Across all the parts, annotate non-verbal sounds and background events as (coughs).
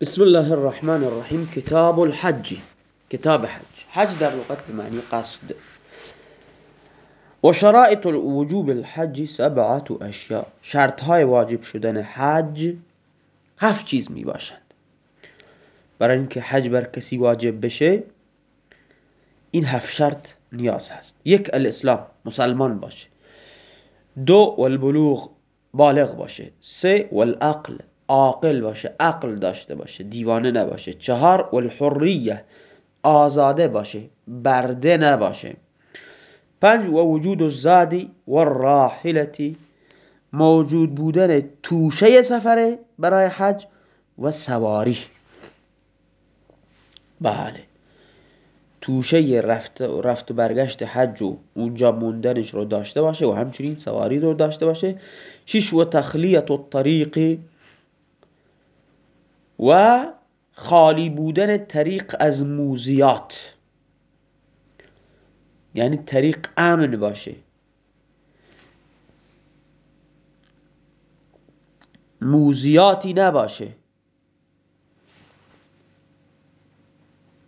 بسم الله الرحمن الرحیم کتاب الحج کتاب حج حج در لغت به معنی قصد و شرائط وجوب الحج سبعت اشیاء شرط های واجب شدن حج هفت چیز می باشند برای اینکه حج بر کسی واجب بشه این هفت شرط نیاز هست یک الاسلام مسلمان باشه دو والبلوغ بالغ باشه سه والعقل عاقل باشه عقل داشته باشه دیوانه نباشه. چهار والحریه آزاده باشه برده نباشه. پنج و وجود الزادی والراحلتی موجود بودن توشه سفره برای حج و سواری. بله. توشه رفت, رفت و برگشت حج و اونجا موندنش رو داشته باشه و همچنین سواری رو داشته باشه. شش و تخلیت الطریق و خالی بودن طریق از موزیات. یعنی طریق امن باشه. موزیاتی نباشه.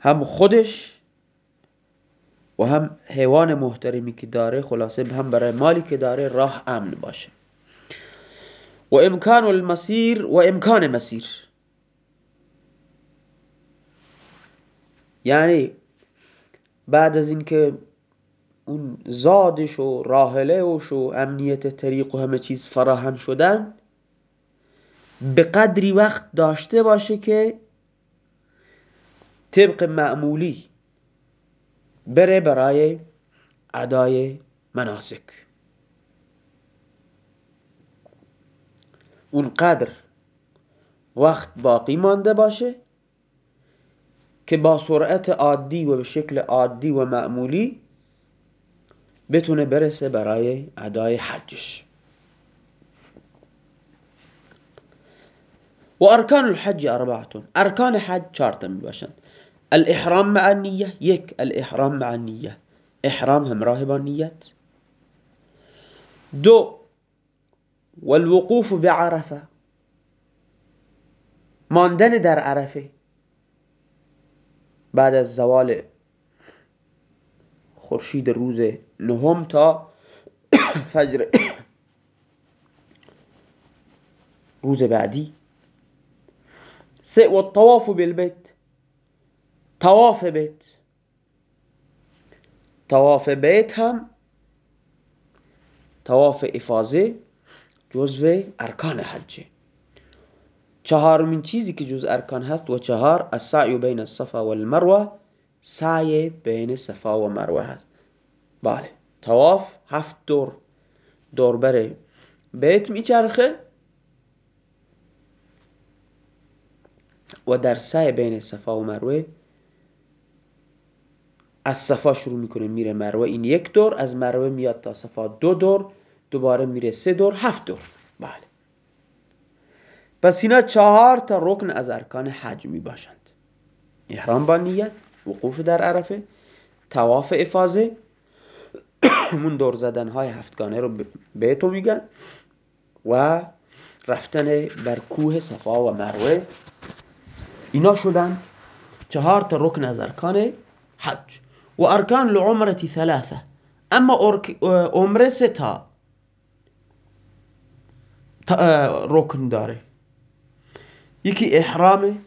هم خودش و هم حیوان محترمی که داره خلاصه هم برای مالی که داره راه امن باشه. و امکان المسیر و امکان مسیر. یعنی بعد از اینکه اون زادش و راهلهش و امنیت طریق و همه چیز فراهم شدن به قدری وقت داشته باشه که طبق معمولی بره برای ادای مناسک. اونقدر وقت باقی مانده باشه که با سرعت عادی و به شکل عادی و معمولی بتونه برسه برای ادای حجش. وأركان الحج أربعة أركان حج شرط باشن الإحرام مع النية يك الإحرام مع النية إحرام هم راهب النيات دو والوقوف بعرفة. ماندن در عرفه. بعد از زوال خورشید روز نهم تا فجر روز بعدی. سه و الطواف بالبيت. طواف بیت. طواف بیت هم طواف افاظه جزو ارکان حجه چهارمین چیزی که جز ارکان هست و چهار السعی بین الصفا والمروه سعی بین صفا و مروه هست. بله تواف هفت دور دور بره بیت میچرخه و در سعی بین صفا و مروه از صفا شروع می‌کنه میره مروه. این یک دور از مروه میاد تا صفا دو دور دوباره میره سه دور هفت دور. بله. پس اینا چهار تا رکن از ارکان حج می باشند احرام با نیت وقوف در عرفه تواف افاظه همون دور زدن های هفتگانه رو به تو میگن و رفتن بر کوه صفا و مروه. اینا شدن چهار تا رکن از ارکان حج. و ارکان العمره ثلاثه. اما عمره سه تا رکن داره. یکی احرام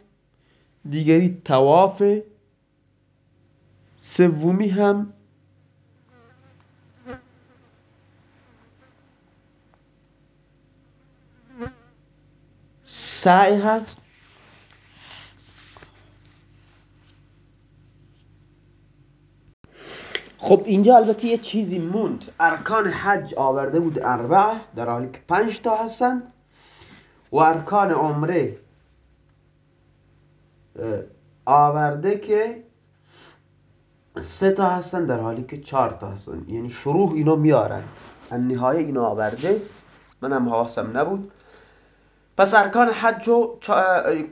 دیگری تواف سومی هم سعی هست. خب اینجا البته یه چیزی موند. ارکان حج آورده بود اربعه در حالی که پنج تا هستن. و ارکان عمره آورده که سه تا هستن در حالی که چهار تا هستن. یعنی شروع اینو میارن. نهایه اینو آورده. منم حواسم نبود. پس ارکان حج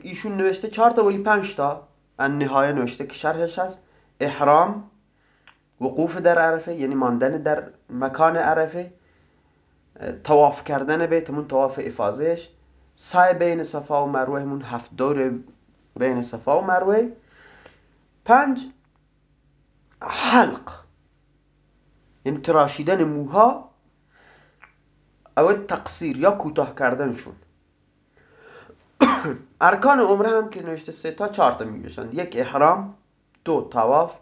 ایشون نوشته چهار تا ولی پنج تا. نهایه نوشته که شرحش هست. احرام وقوف در عرفه یعنی ماندن در مکان عرفه. تواف کردن بیتمون تواف افاظهش سعی بین صفا و مروه همون هفت دور بین صفا و مروه. پنج حلق. یعنی تراشیدن موها او تقصیر یا کوتاه کردنشون. (coughs) ارکان عمره هم که نوشته سه تا چهار تا میگشن یک احرام دو تواف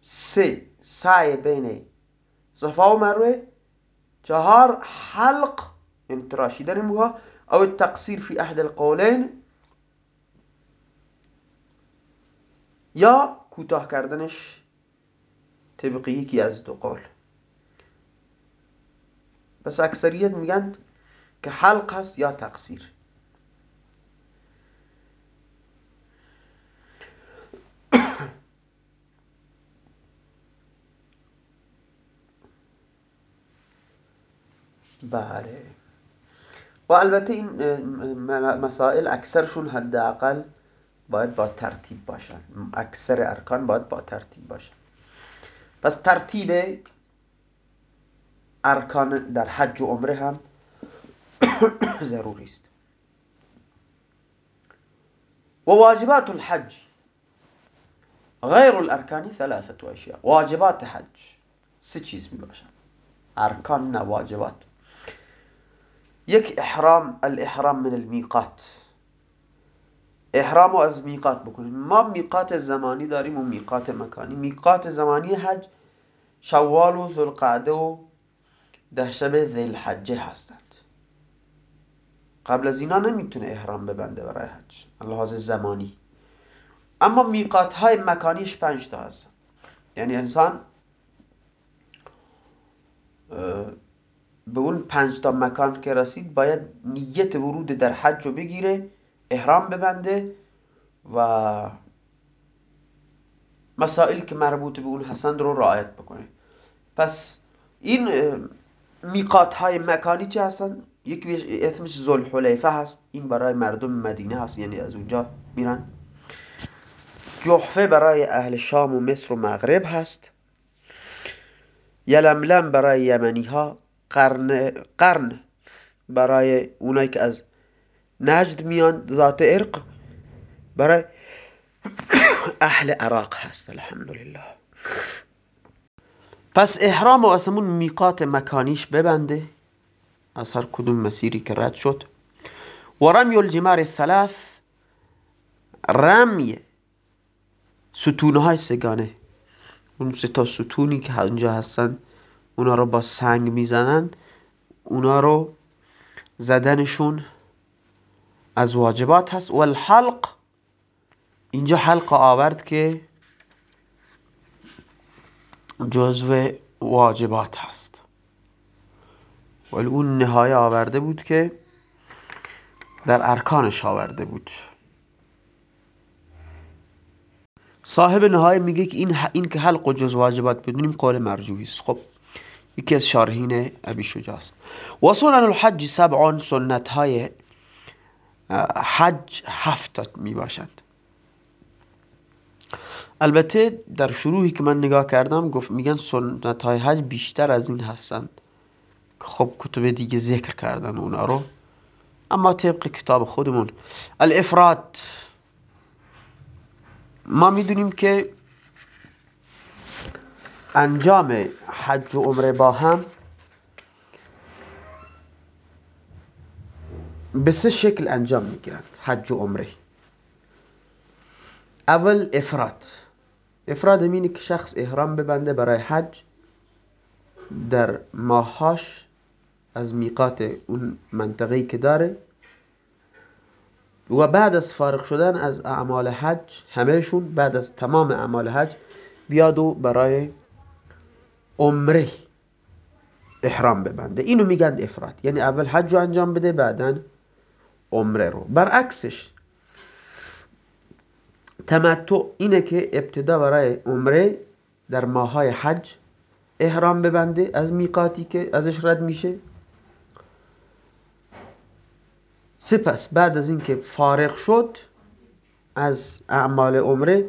سه سعی بین صفا و مروه چهار حلق یعنی تراشیدن موها او تقصیر فی احد القولین. یا کوتاه کردنش طبق یکی از دو قول. بس اکثریت میگن که حلق هست یا تقصیر. (coughs) بله. و البته این مسائل اکثرشون حداقل باید با ترتیب باشن اکثر ارکان باید با ترتیب باشن پس ترتیب ارکان در حج و عمره هم (coughs) ضروری است. و واجبات الحج. غیر الارکانی ثلاثه اشیاء. واجبات حج. سه چیز می باشن ارکان نه واجبات. یک احرام الاحرام من المیقات. احرام از میقات بکنیم. ما میقات زمانی داریم و میقات مکانی. میقات زمانی حج شوال و ذوالقعده و ده شب ذیل حجه هستند. قبل از اینا نمی‌تونه احرام ببنده برای حج لحاظ زمانی. اما میقات های مکانیش پنج تا هست یعنی انسان به اون پنج تا مکان که رسید باید نیت ورود در حج رو بگیره احرام ببنده و مسائل که مربوط به اون هستند رو رعایت بکنه. پس این میقات های مکانی چه هستن؟ یکی اسمش زلحلیفه هست. این برای مردم مدینه هست یعنی از اونجا میرن. جحفه برای اهل شام و مصر و مغرب هست. یلملم برای یمنی ها قرن, قرن برای اونایی که از نجد میان ذات ارق برای اهل عراق هست الحمدلله پس احرام و اسمون میقات مکانیش ببنده از هر کدوم مسیری که رد شد و رمی الجمار الثلاث رمی ستونه های سگانه اون سه تا ستونی که اونجا هستن اونا رو با سنگ می‌زنن اونا رو زدنشون از واجبات هست. و الحلق اینجا حلق آورد که جزو واجبات هست. ولی اون نهایه آورده بود که در ارکانش آورده بود. صاحب نهایه میگه که این, این که حلق و جز واجبات بدونیم قول مرجوحی است. خب یکی از شارحین ابی شجاع است. و سنن الحج سبعان سنت های حج هفت می باشند البته در شروعی که من نگاه کردم گفت میگن سنت های حج بیشتر از این هستند خب کتب دیگه ذکر کردن اونا رو. اما طبق کتاب خودمون. الافراد. ما می‌دونیم که انجام حج و عمره با هم به سه شکل انجام می‌گیرند. حج و عمره. اول افراد. افراد اینه که شخص احرام ببنده برای حج در ماهاش از میقات اون منطقه‌ای که داره و بعد از فارغ شدن از اعمال حج همهشون بعد از تمام اعمال حج بیاد و برای عمره احرام ببنده. اینو میگن افراد. یعنی اول حج رو انجام بده بعدا عمره رو. برعکسش تمتع اینه که ابتدا برای عمره در ماهای حج احرام ببنده از میقاتی که ازش رد میشه. سپس بعد از اینکه فارغ شد از اعمال عمره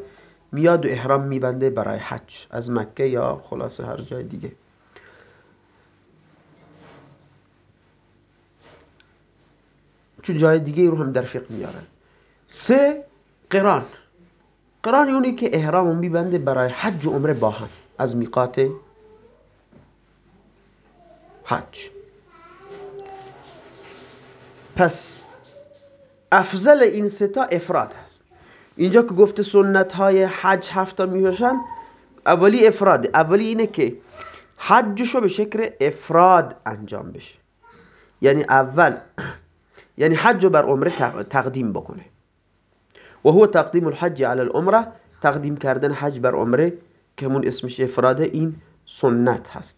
میاد و احرام میبنده برای حج از مکه یا خلاصه هر جای دیگه. چون جای دیگه رو هم در فقه میارن. سه قران قران یونی که احرام میبنده برای حج و عمره با هم. از میقات حج. پس افضل این ستا افراد هست. اینجا که گفته سنت های حج هفتا می‌باشن اولی افراد. اولی اینه که حجشو به شکل افراد انجام بشه. یعنی اول یعنی حج بر عمره تقدیم بکنه. و هو تقدیم الحج على العمره. تقدیم کردن حج بر عمره که همون اسمش افراده این سنت هست.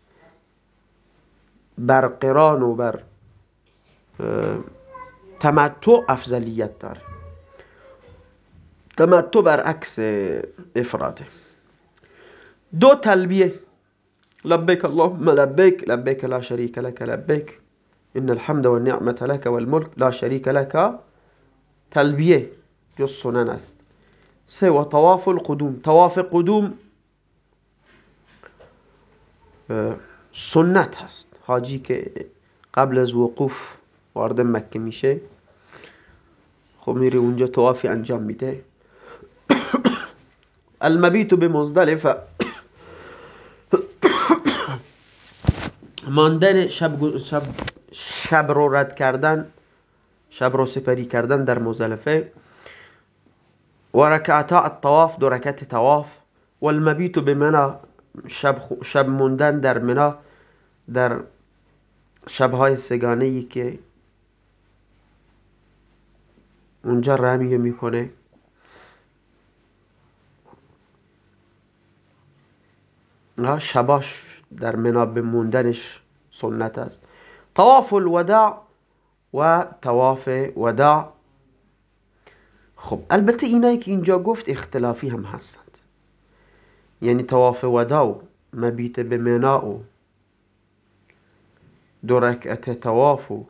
بر قران و بر تمتع افضلیت داره. تمتع عکس افراده. دو تلبیه. لبیک اللهم لبیک لبیک لا شریک لك لبیک. إن الحمد والنعمة لك والملك لا شریک لك. تلبیه جز سنن است. و طواف القدوم. طواف قدوم سنت هست حاجی قبل از وقوف وارد مکه میشه خب میره اونجا توافی انجام میده. (coughs) المبیت به مزدلفه ماندن شب, شب, شب رو رد کردن شب رو سپری کردن در مزدلفه و رکعتا الطواف دو رکعت طواف. و المبیت به منا شب, شب موندن در منا در شبهای سگانه ای که اونجا رمیه می‌کنه. شباش در منا موندنش سنت است. طواف الوداع و طواف وداع. خب البته اینایی که اینجا گفت اختلافی هم هستند. یعنی طواف وداع مبیت به منا و دو رکعت طواف و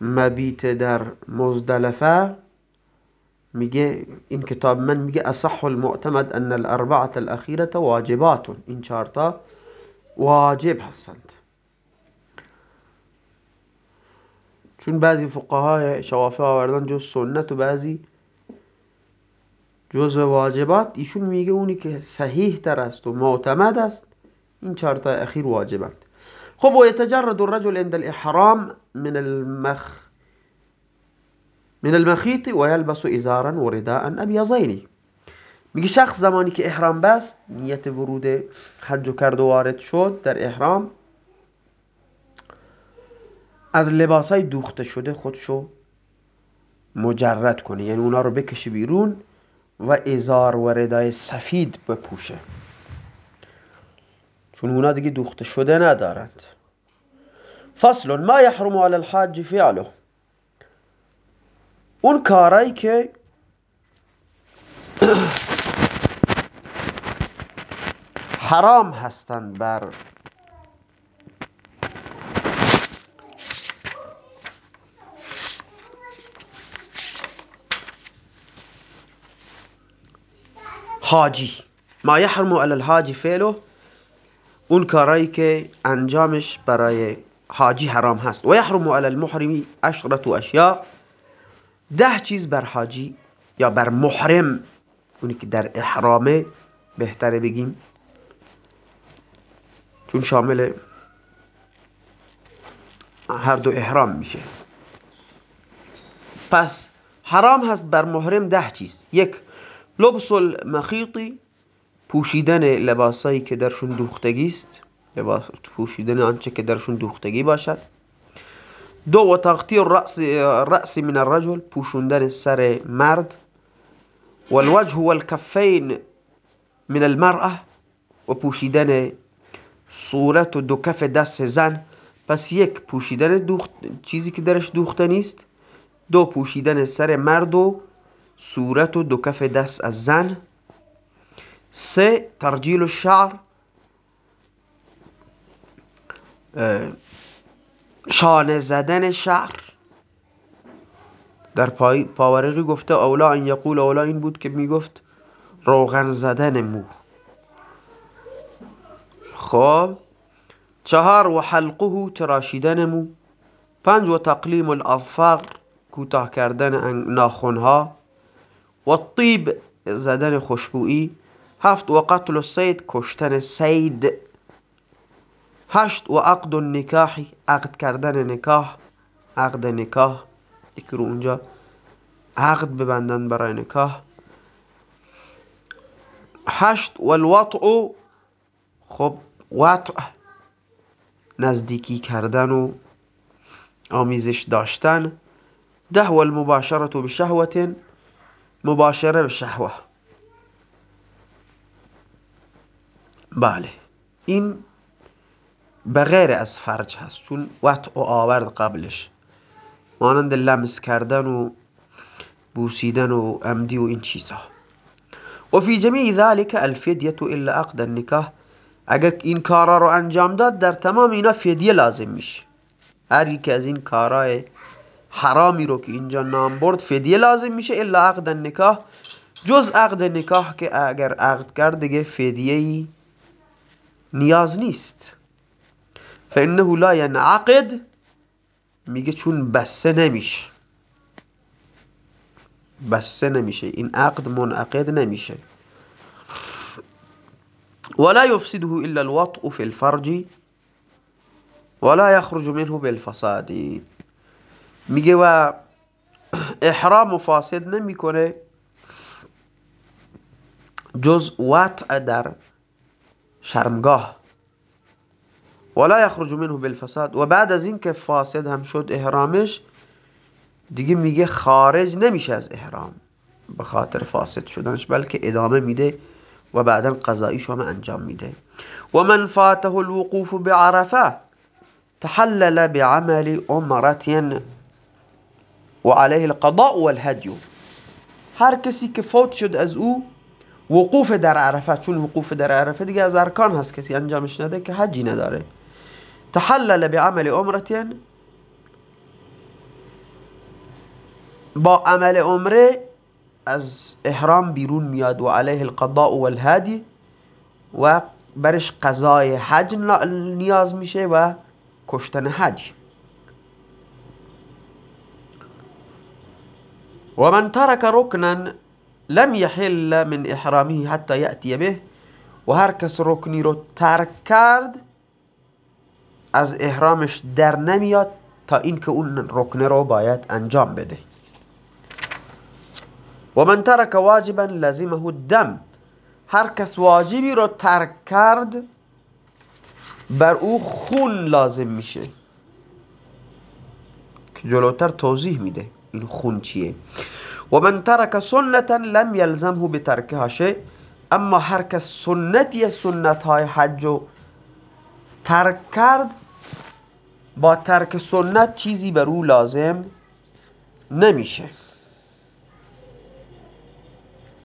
مبیت در مزدلفه. میگه این کتاب من میگه اصح المعتمد ان الاربعة الاخیرة واجبات. این چهارتا واجب هستند. چون بعضی فقهای شوافه آوردن جز سنت و بعضی جز واجبات ایشون میگه اونی که صحیح تر است و معتمد است این چهارتا اخیر واجبند. خب و یتجرد الرجل عند الاحرام من المخ من المخیط و یلبس ازارا و رداء ابیضین میگه شخص زمانی که احرام بست نیت ورود حج کرد و وارد شد در احرام از لباس های دوخته شده خودشو مجرد کنه. یعنی اونا رو بکشه بیرون و ازار و ردای سفید بپوشه. چون اونا دیگه دوخته شده ندارند. فصل ما يحرم على الحاج فعله. اون کارایی که (coughs) حرام هستند بر حاجی ما یحرم علی الحاج فعله اون کارایی که انجامش برای حاجی حرام هست. و یحرم علی المحرمی عشرت اشیاء. ده چیز بر حاجی یا بر محرم. اونی که در احرامه بهتره بگیم. چون شامل هر دو احرام میشه. پس حرام هست بر محرم ده چیز. یک لبس المخیطی پوشیدن لباسایی که درشون دوختگی است. لباس پوشیدن آنچه که درشون دوختگی باشد. دو و تغطی الرأس رأس من الرجل پوشوندن سر مرد. والوجه والکفین من المرأة و پوشیدن صورت و دو کف دست زن. پس یک پوشیدن دوخت... چیزی که درش دوخته نیست. دو پوشیدن سر مرد و صورت و دو کف دست از زن. سه ترجیل الشعر. شانه زدن شعر. در پاورقی گفته اولا ان یقول اولا این بود که می‌گفت روغن زدن مو. خب چهار و حلقه تراشیدن مو. پنج و تقلیم الاظفار کوتاه کردن ناخونها و طیب زدن خوشبویی هفت و قتل السید کشتن سید. هشت و عقد النکاحی عقد کردن نکاح. عقد نکاح یک رو اونجا. عقد ببندن برای نکاح. هشت و الوطع. خب وطع نزدیکی کردن و آمیزش داشتن. ده و المباشرة بشهوت مباشره بشهوه بله. این بغیر از فرج هست چون وطع و آورد قبلش. مانند لمس کردن و بوسیدن و عمدی و این چیزها و فی جمیع ذلك الفدیه الا عقد النکاح. اگر این کارا رو انجام داد در تمام اینا فدیه لازم میشه. هر یک از این کارهای حرامی رو که اینجا نام برد فدیه لازم میشه الا عقد النکاح. جز عقد نکاح که اگر عقد کرد دیگه فدیه نیاز نیست. فانه لا ینعقد میگه چون بسته نمیشه. بسته نمیشه. این عقد منعقد نمیشه. ولا يفسده الا الوطء في الفرج ولا يخرج منه بالفساد. میگه و احرام فاسد نمی‌کنه. جز وطع در شرمگاه. ولا يخرج منه بالفساد. و بعد از اینکه فاسد هم شد احرامش دیگه میگه خارج نمیشه از احرام. به خاطر فاسد شدنش بلکه ادامه میده و بعدا قضاییش هم انجام میده. و من فاته الوقوف بعرفه تحلل بعمل عمرة. و علیه القضاء والهدی هر کسی که فوت شد از او وقوف در عرفه چون وقوف در عرفه دیگه از ارکان هست کسی انجامش نده که حجی نداره. تحلل بعمل عمرة با عمل عمره از احرام بیرون میاد و علیه القضاء و الهدی و برش قضای حج نیاز میشه و کشتن حج. و من ترک رکنا لم يحل من احرامه حتى یأتی به و هر کس رکنی رو ترک کرد از احرامش در نمیاد تا اینکه اون رکنه رو باید انجام بده. و من ترک واجبا لزمه الدم هر کس واجبی رو ترک کرد بر او خون لازم میشه که جلوتر توضیح میده. این خون چیه. و من ترک سنتا لم یلزمه بترکها شیء اما هر کس سنتی سنت های حج رو ترک کرد با ترک سنت چیزی بر او لازم نمیشه.